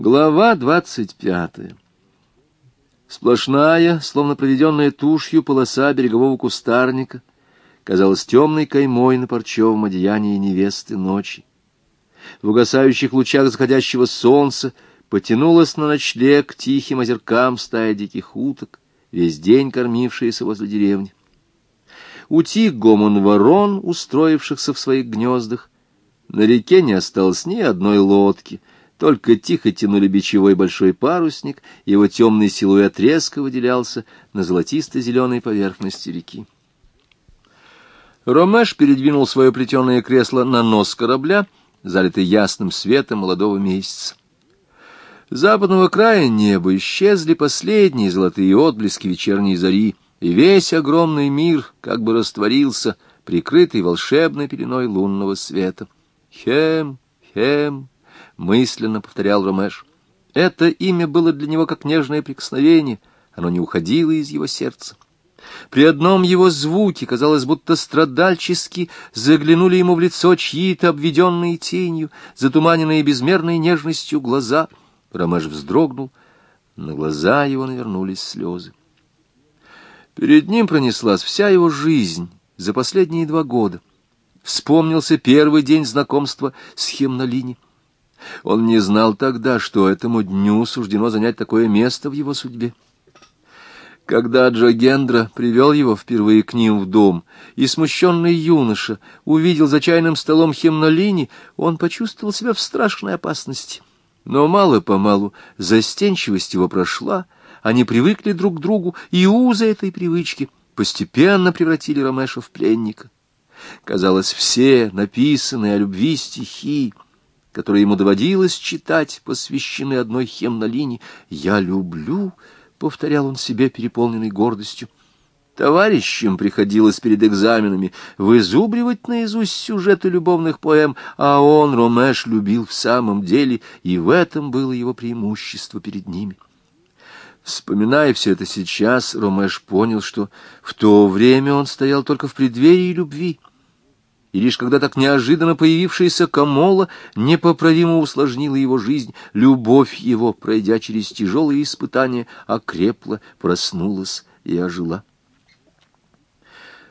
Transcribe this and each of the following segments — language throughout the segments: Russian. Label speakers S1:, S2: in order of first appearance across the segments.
S1: Глава двадцать пятая. Сплошная, словно проведенная тушью, полоса берегового кустарника казалась темной каймой на парчевом одеянии невесты ночи. В угасающих лучах заходящего солнца потянулась на ночлег тихим озеркам стая диких уток, весь день кормившиеся возле деревни. Утих гомон ворон, устроившихся в своих гнездах. На реке не осталось ни одной лодки — только тихо тянули бичевой большой парусник, его темный силуэт резко выделялся на золотисто-зеленой поверхности реки. Ромеш передвинул свое плетеное кресло на нос корабля, залитый ясным светом молодого месяца. С западного края неба исчезли последние золотые отблески вечерней зари, и весь огромный мир как бы растворился, прикрытый волшебной пеленой лунного света. Хем, хем, мысленно повторял Ромеш. Это имя было для него как нежное прикосновение, оно не уходило из его сердца. При одном его звуке, казалось, будто страдальчески заглянули ему в лицо чьи-то обведенные тенью, затуманенные безмерной нежностью глаза. Ромеш вздрогнул, на глаза его навернулись слезы. Перед ним пронеслась вся его жизнь за последние два года. Вспомнился первый день знакомства с Хемнолини. Он не знал тогда, что этому дню суждено занять такое место в его судьбе. Когда Джогендра привел его впервые к ним в дом, и смущенный юноша увидел за чайным столом Хемнолини, он почувствовал себя в страшной опасности. Но мало-помалу застенчивость его прошла, они привыкли друг к другу, и узы этой привычки постепенно превратили Ромеша в пленника. Казалось, все написанные о любви стихи — которые ему доводилось читать, посвящены одной хемнолине. «Я люблю», — повторял он себе, переполненный гордостью. Товарищам приходилось перед экзаменами вызубривать наизусть сюжеты любовных поэм, а он, Ромеш, любил в самом деле, и в этом было его преимущество перед ними. Вспоминая все это сейчас, Ромеш понял, что в то время он стоял только в преддверии любви, и лишь когда так неожиданно появившаяся Камола непоправимо усложнила его жизнь, любовь его, пройдя через тяжелые испытания, окрепла, проснулась и ожила.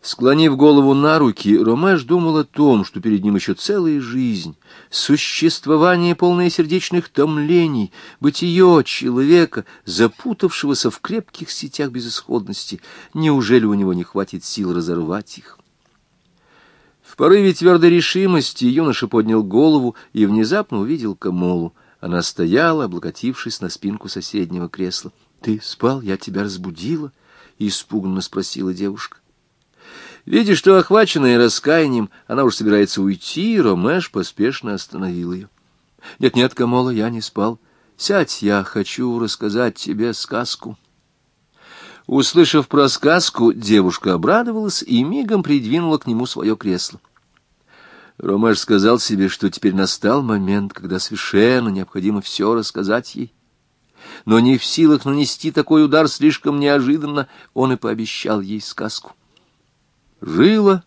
S1: Склонив голову на руки, Ромеш думал о том, что перед ним еще целая жизнь, существование, полное сердечных томлений, бытие человека, запутавшегося в крепких сетях безысходности. Неужели у него не хватит сил разорвать их? В порыве твердой решимости юноша поднял голову и внезапно увидел Камолу. Она стояла, облокотившись на спинку соседнего кресла. — Ты спал? Я тебя разбудила? — испуганно спросила девушка. Видя, что, охваченная раскаянием, она уж собирается уйти, Ромеш поспешно остановил ее. «Нет, — Нет-нет, Камола, я не спал. Сядь, я хочу рассказать тебе сказку. Услышав про сказку, девушка обрадовалась и мигом придвинула к нему свое кресло. Ромаш сказал себе, что теперь настал момент, когда совершенно необходимо все рассказать ей. Но не в силах нанести такой удар слишком неожиданно, он и пообещал ей сказку. «Жило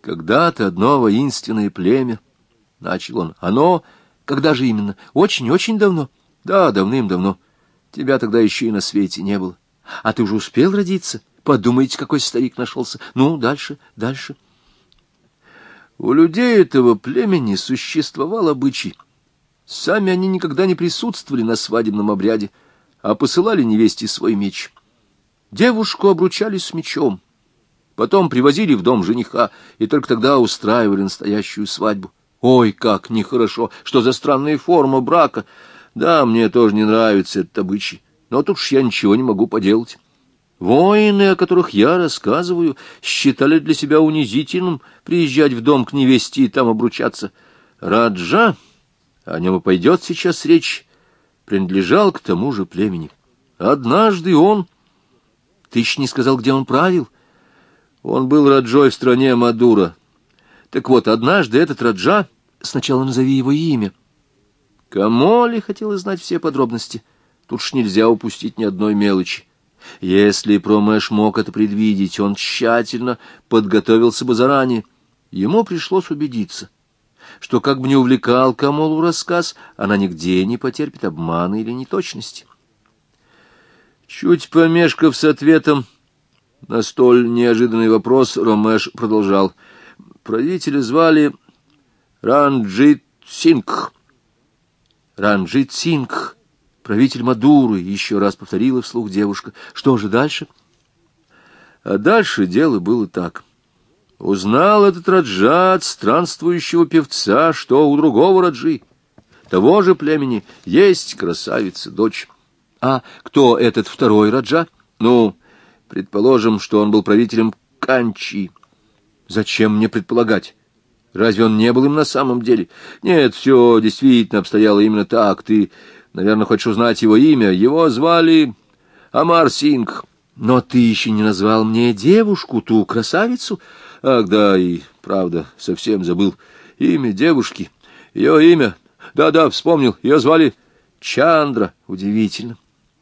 S1: когда-то одно воинственное племя», — начал он. «Оно... Когда же именно? Очень-очень давно?» «Да, давным-давно. Тебя тогда еще и на свете не было». А ты уже успел родиться? Подумайте, какой старик нашелся. Ну, дальше, дальше. У людей этого племени существовал обычай. Сами они никогда не присутствовали на свадебном обряде, а посылали невесте свой меч. Девушку обручали с мечом. Потом привозили в дом жениха, и только тогда устраивали настоящую свадьбу. Ой, как нехорошо! Что за странная форма брака! Да, мне тоже не нравится этот обычай но тут уж я ничего не могу поделать. Воины, о которых я рассказываю, считали для себя унизительным приезжать в дом к невесте и там обручаться. Раджа, о нем и пойдет сейчас речь, принадлежал к тому же племени. Однажды он... Ты еще не сказал, где он правил? Он был Раджой в стране Мадура. Так вот, однажды этот Раджа... Сначала назови его имя. Камоли хотела знать все подробности — Тут ж нельзя упустить ни одной мелочи. Если Промеш мог это предвидеть, он тщательно подготовился бы заранее. Ему пришлось убедиться, что, как бы не увлекал Камолу рассказ, она нигде не потерпит обмана или неточности. Чуть помешкав с ответом на столь неожиданный вопрос, Ромеш продолжал. Правителя звали Ранджит Сингх. Ранджит Сингх, правитель Мадуры, еще раз повторила вслух девушка. Что же дальше? А дальше дело было так. Узнал этот Раджат, странствующего певца, что у другого Раджи, того же племени, есть красавица-дочь. А кто этот второй Раджа? Ну, предположим, что он был правителем Канчи. Зачем мне предполагать? Разве он не был им на самом деле? Нет, все действительно обстояло именно так. Ты, наверное, хочешь узнать его имя. Его звали Амар Сингх. Но ты еще не назвал мне девушку, ту красавицу. Ах, да, и правда, совсем забыл. Имя девушки. Ее имя. Да-да, вспомнил. Ее звали Чандра. Удивительно.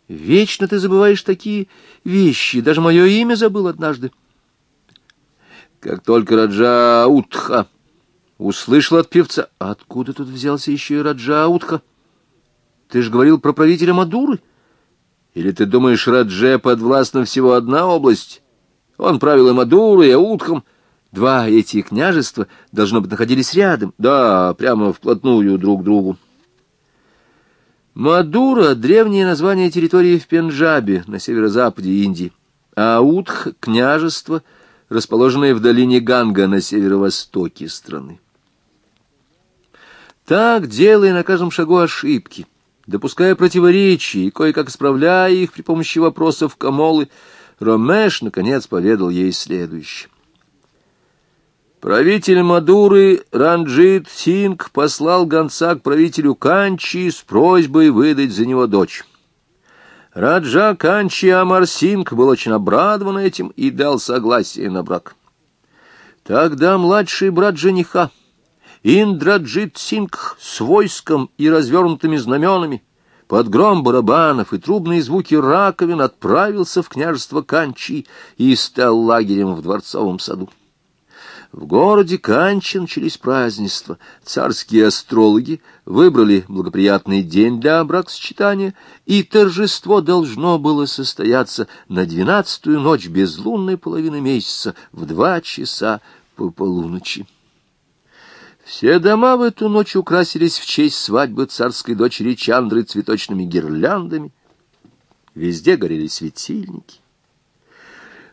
S1: Вечно ты забываешь такие вещи. Даже мое имя забыл однажды. Как только Раджа Утха услышал от певца, откуда тут взялся еще и Раджа Утха? Ты же говорил про правителя Мадуры. Или ты думаешь, Радже подвластна всего одна область? Он правил и Мадурой, и Аутхом. Два эти княжества, должно быть, находились рядом. Да, прямо вплотную друг к другу. Мадура — древнее название территории в Пенджабе, на северо-западе Индии. А Аутх — княжество, расположенное в долине Ганга на северо-востоке страны. Так, делая на каждом шагу ошибки, допуская противоречия и кое-как исправляя их при помощи вопросов Камолы, Ромеш, наконец, поведал ей следующее. Правитель Мадуры Ранджит Синг послал гонца к правителю Канчи с просьбой выдать за него дочь. Раджа Канчи Амар Синг был очень обрадован этим и дал согласие на брак. Тогда младший брат жениха, Индраджит Синг, с войском и развернутыми знаменами, под гром барабанов и трубные звуки раковин отправился в княжество Канчи и стал лагерем в дворцовом саду. В городе Канчи начались празднества. Царские астрологи выбрали благоприятный день для бракосочетания, и торжество должно было состояться на двенадцатую ночь безлунной половины месяца в два часа по полуночи. Все дома в эту ночь украсились в честь свадьбы царской дочери Чандры цветочными гирляндами. Везде горели светильники.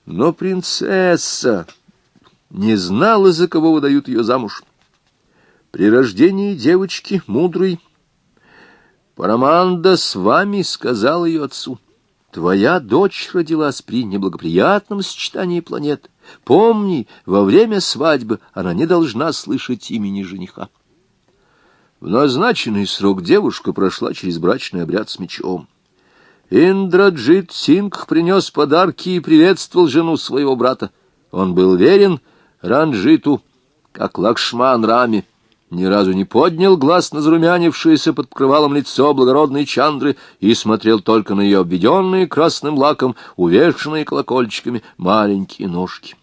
S1: Но принцесса не знала, за кого выдают ее замуж. При рождении девочки мудрый Параманда с вами сказал ее отцу. Твоя дочь родилась при неблагоприятном сочетании планет. Помни, во время свадьбы она не должна слышать имени жениха. В назначенный срок девушка прошла через брачный обряд с мечом. Индраджит Сингх принес подарки и приветствовал жену своего брата. Он был верен Ранджиту, как Лакшман Рами, ни разу не поднял глаз на зарумянившееся под покрывалом лицо благородной Чандры и смотрел только на ее обведенные красным лаком, увешанные колокольчиками маленькие ножки.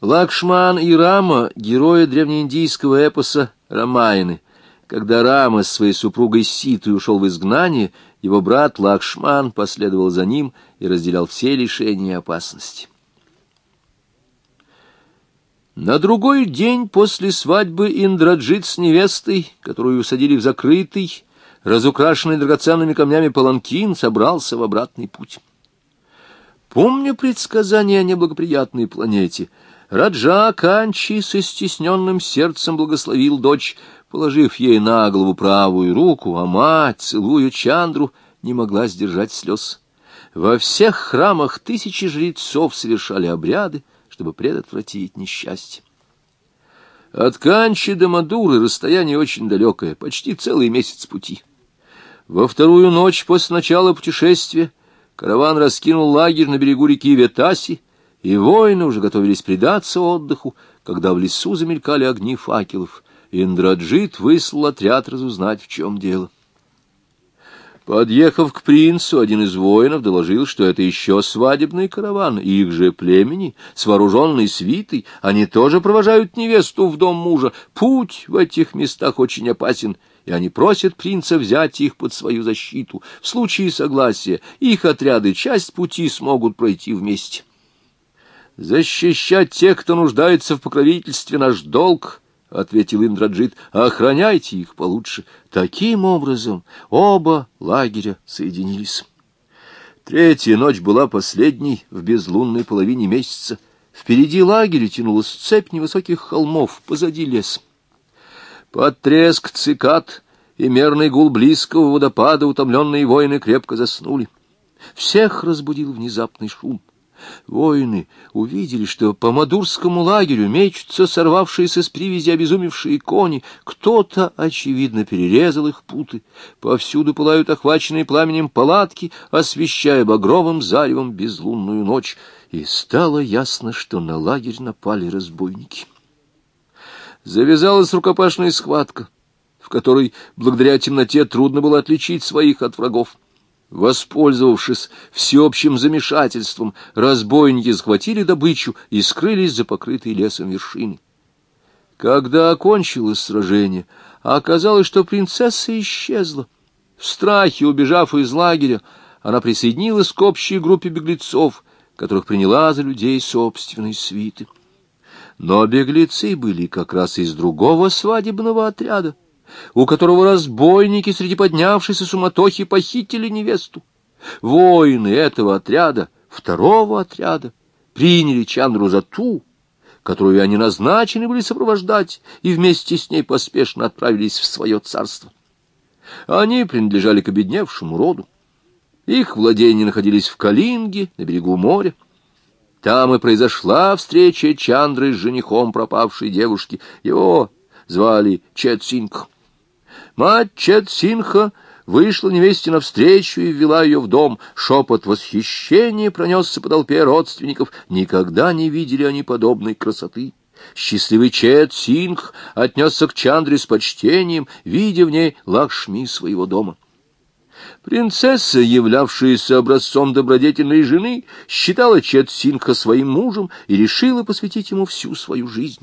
S1: Лакшман и Рама — герои древнеиндийского эпоса Рамайны. Когда Рама с своей супругой Ситой ушел в изгнание, его брат Лакшман последовал за ним и разделял все лишения и опасности. На другой день после свадьбы Индраджит с невестой, которую усадили в закрытый, разукрашенный драгоценными камнями паланкин, собрался в обратный путь. Помня предсказание о неблагоприятной планете, Раджа Канчи со стесненным сердцем благословил дочь, положив ей на голову правую руку, а мать, целуя Чандру, не могла сдержать слез. Во всех храмах тысячи жрецов совершали обряды, чтобы предотвратить несчастье. От Канчи до Мадуры расстояние очень далекое, почти целый месяц пути. Во вторую ночь после начала путешествия караван раскинул лагерь на берегу реки Ветаси, и воины уже готовились предаться отдыху, когда в лесу замелькали огни факелов. Индраджит выслал отряд разузнать, в чем дело. Подъехав к принцу, один из воинов доложил, что это еще свадебный караван, их же племени, с вооруженной свитой, они тоже провожают невесту в дом мужа. Путь в этих местах очень опасен, и они просят принца взять их под свою защиту. В случае согласия их отряды часть пути смогут пройти вместе. Защищать тех, кто нуждается в покровительстве, наш долг, — ответил Индраджит, — охраняйте их получше. Таким образом оба лагеря соединились. Третья ночь была последней в безлунной половине месяца. Впереди лагеря тянулась цепь невысоких холмов, позади лес. Под треск цикад и мерный гул близкого водопада утомленные воины крепко заснули. Всех разбудил внезапный шум. Воины увидели, что по Мадурскому лагерю мечутся сорвавшиеся с привязи обезумевшие кони. Кто-то, очевидно, перерезал их путы. Повсюду пылают охваченные пламенем палатки, освещая багровым заревом безлунную ночь. И стало ясно, что на лагерь напали разбойники. Завязалась рукопашная схватка, в которой, благодаря темноте, трудно было отличить своих от врагов. Воспользовавшись всеобщим замешательством, разбойники схватили добычу и скрылись за покрытой лесом вершины. Когда окончилось сражение, оказалось, что принцесса исчезла. В страхе, убежав из лагеря, она присоединилась к общей группе беглецов, которых приняла за людей собственной свиты. Но беглецы были как раз из другого свадебного отряда у которого разбойники среди поднявшейся суматохи похитили невесту. Воины этого отряда, второго отряда, приняли Чандру за ту, которую они назначены были сопровождать, и вместе с ней поспешно отправились в свое царство. Они принадлежали к обедневшему роду. Их владения находились в Калинге, на берегу моря. Там и произошла встреча Чандры с женихом пропавшей девушки. Его звали Четсинг. Мать Четсинха вышла невесте навстречу и ввела ее в дом. Шепот восхищения пронесся по толпе родственников. Никогда не видели они подобной красоты. Счастливый Чет Сингх отнесся к Чандре с почтением, видя в ней Лакшми своего дома. Принцесса, являвшаяся образцом добродетельной жены, считала Чет Сингха своим мужем и решила посвятить ему всю свою жизнь.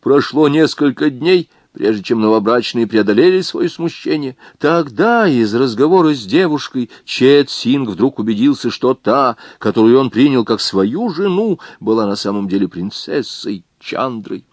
S1: Прошло несколько дней, прежде чем новобрачные преодолели свое смущение. Тогда из разговора с девушкой Чет Синг вдруг убедился, что та, которую он принял как свою жену, была на самом деле принцессой Чандрой.